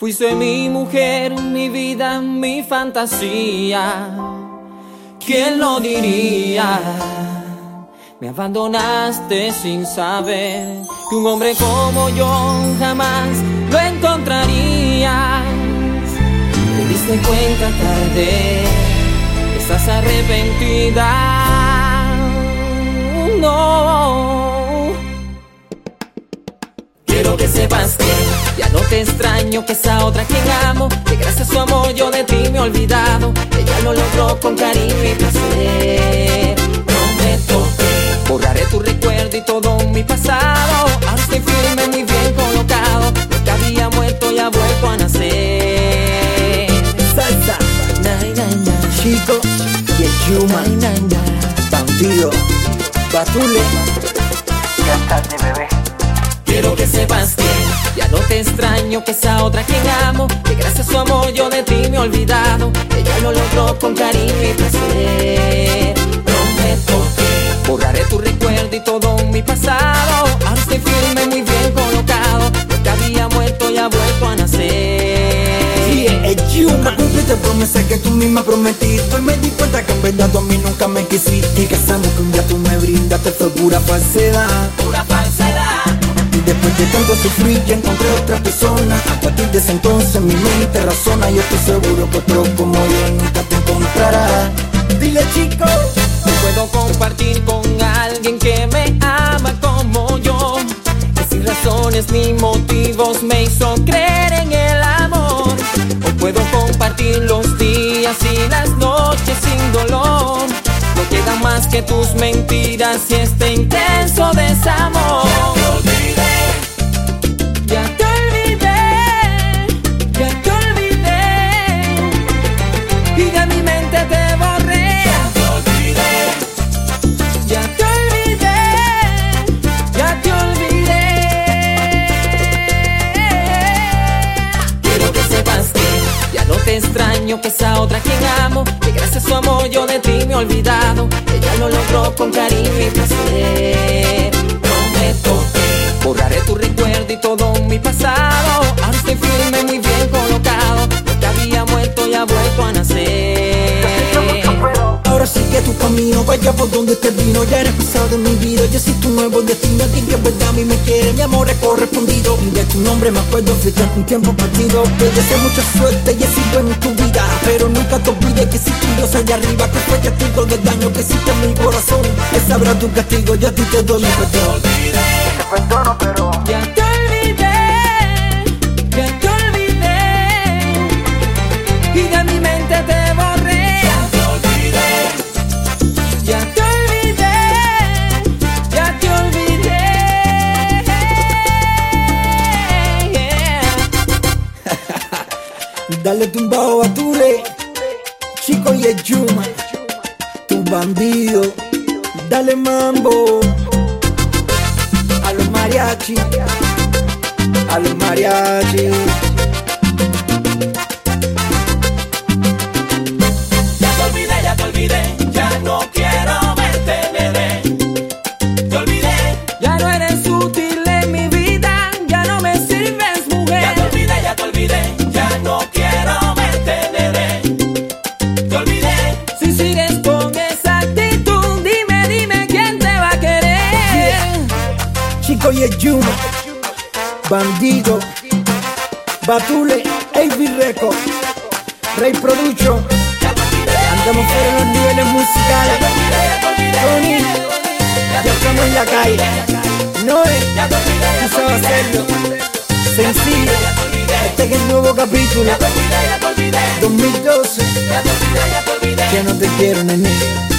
Fuiste mi mujer, mi vida, mi fantasía. ¿Quién lo diría? Me abandonaste sin saber que un hombre como yo jamás lo encontrarías. Te diste cuenta tarde, estás arrepentida. No. Quiero que sepas que ya no te extraño, que esa otra quien amo, que gracias a su amor yo de ti me he olvidado. Ella lo logró con cariño y placer. Prometo que borraré tu recuerdo y todo mi pasado. Ahora estoy firme, muy bien colocado. Lo que había muerto ya ha vuelto a nacer. Salsa, Nay, nay, nay. chico y el nay, nay. bandido, Batule. Cántate, bebé. Quiero que sepas que no te extraño, que esa otra quien amo, que gracias a su amor yo de ti me he olvidado. Ella lo logró con cariño y placer. Prometo que borraré tu recuerdo y todo mi pasado. Ahora estoy firme, muy bien colocado. Lo que había muerto ya ha vuelto a nacer. Y el Yuma, cumpliste promesa que tú misma prometiste. Hoy me di cuenta que en verdad tú a mí nunca me quisiste. Y que esa que un día tú me brindaste fue pura falsedad. Pura falsedad. Después de tanto sufrir ya encontré otra persona A partir de ese entonces mi mente razona Y estoy seguro que otro como yo nunca te encontrará Dile chico No puedo compartir con alguien que me ama como yo, que sin razones ni motivos me hizo creer en el amor. O puedo compartir los días y las noches sin dolor. No queda más que tus mentiras y este intenso desamor. Que esa otra quien amo, que gracias a su amor yo de ti me he olvidado. Ella lo logró con cariño y placer. Camino, vaya por donde te vino Ya eres pasado de mi vida, yo soy tu nuevo destino Alguien que en verdad a mí me quiere, mi amor es correspondido Y de tu nombre me acuerdo, fuiste un tiempo partido Te deseo mucha suerte y éxito en tu vida Pero nunca te olvides que si tu Dios allá arriba Que fue testigo del daño que hiciste en mi corazón Él sabrá tu castigo, yo a ti te doy mi perdón. En tono, pero Ya Dale tumbao a Tule, chico y Yuma, tu bandido. Dale mambo a los mariachi, a los mariachi. Chico y el Yuma, bandido, Batule, AB Record, Rey Production. Andamos fuera los niveles musicales. Tony, ya estamos en la calle. No es, tú sabes hacerlo. Sencillo, este es el nuevo capítulo. 2012, que no te quiero, nene.